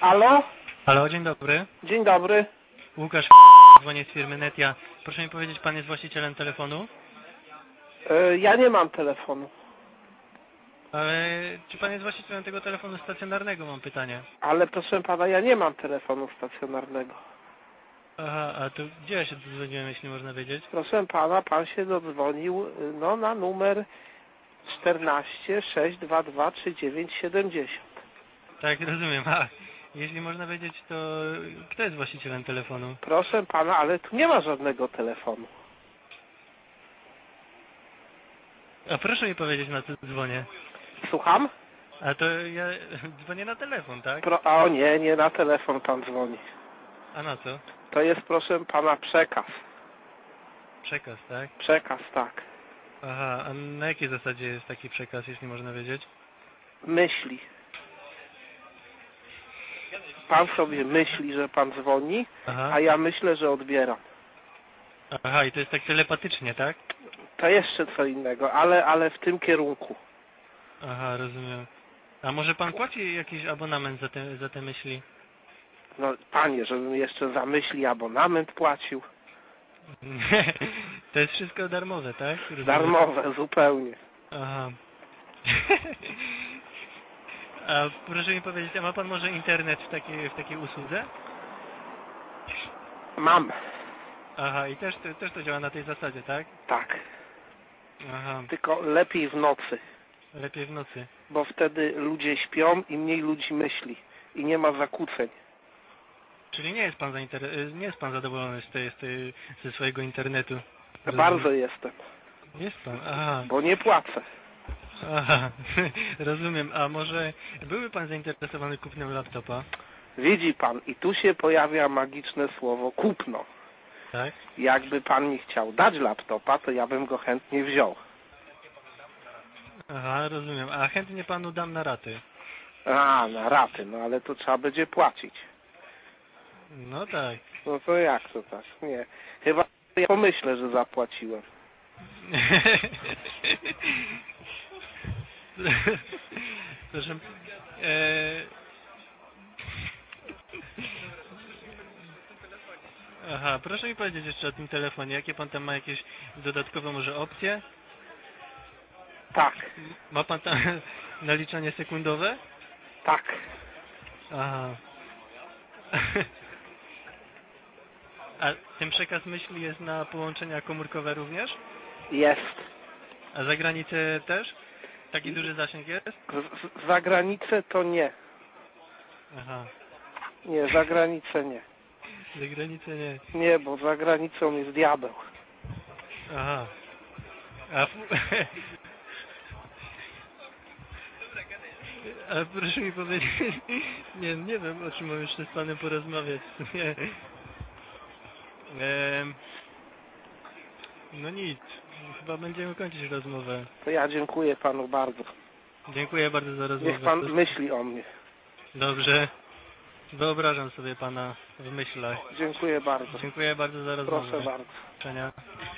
Halo? Halo, dzień dobry. Dzień dobry. Łukasz dzwonię z firmy Netia. Proszę mi powiedzieć, pan jest właścicielem telefonu? E, ja nie mam telefonu, Ale czy pan jest właścicielem tego telefonu stacjonarnego, mam pytanie. ale proszę pana, ja nie mam telefonu stacjonarnego. Aha, a to gdzie ja się dodzwoniłem, jeśli można wiedzieć? Proszę pana, pan się dodzwonił y, no, na numer 14 622 3970. Tak, rozumiem. A jeśli można wiedzieć, to kto jest właścicielem telefonu? Proszę pana, ale tu nie ma żadnego telefonu. A proszę mi powiedzieć, na co dzwonię. Słucham? A to ja dzwonię na telefon, tak? Pro, a o nie, nie na telefon pan dzwoni. A na co? To jest proszę pana przekaz. Przekaz, tak? Przekaz, tak. Aha, a na jakiej zasadzie jest taki przekaz, jeśli można wiedzieć? Myśli. Pan sobie myśli, że pan dzwoni, Aha. a ja myślę, że odbieram. Aha, i to jest tak telepatycznie, tak? To jeszcze co innego, ale, ale w tym kierunku. Aha, rozumiem. A może pan płaci jakiś abonament za te, za te myśli? No panie, żebym jeszcze za myśli abonament płacił. to jest wszystko darmowe, tak? Rozumiem. Darmowe, zupełnie. Aha. A proszę mi powiedzieć, a ma pan może internet w takiej, w takiej usłudze? Mam, Aha, i też, to- też to działa na tej zasadzie, tak? tak. Aha, Tylko lepiej w nocy, lepiej w nocy. bo wtedy ludzie śpią i mniej ludzi myśli. I nie ma zakłóceń. Czyli nie jest pan zainter- nie jest pan zadowolony z tej, z tej, ze swojego internetu? Rozumiem. Bardzo jestem, Jest pan, aha. bo nie płacę. Aha, rozumiem. A może byłby pan zainteresowany kupnem laptopa? Widzi pan, i tu się pojawia magiczne słowo kupno. Tak? Jakby pan mi chciał dać laptopa, to ja bym go chętnie wziął. Aha, rozumiem. A chętnie panu dam na raty. A, na raty, no ale to trzeba będzie płacić. No tak. No to jak to tak? Nie. Chyba ja pomyślę, że zapłaciłem. Proszę. E... Aha, proszę mi powiedzieć jeszcze o tym telefonie. Jakie pan tam ma jakieś dodatkowe może opcje? Tak, Ma pan tam naliczanie sekundowe? tak. Aha. A ten przekaz myśli jest na połączenia komórkowe również? Jest. A za granicę też? Taki duży zasięg jest? Z, za granicę to nie. Aha. Nie, za granicę nie. Za granicę nie. Nie, bo za granicą jest diabeł. Aha. A, proszę mi powiedzieć, nie, nie wiem o czym mam jeszcze z panem porozmawiać. Nie. No nic, chyba będziemy kończyć rozmowę. To ja dziękuję panu bardzo. Dziękuję bardzo za rozmowę. Niech pan myśli o mnie. Dobrze. Wyobrażam sobie pana w myślach. Dziękuję bardzo. Dziękuję bardzo za rozmowę. Proszę bardzo. Do widzenia.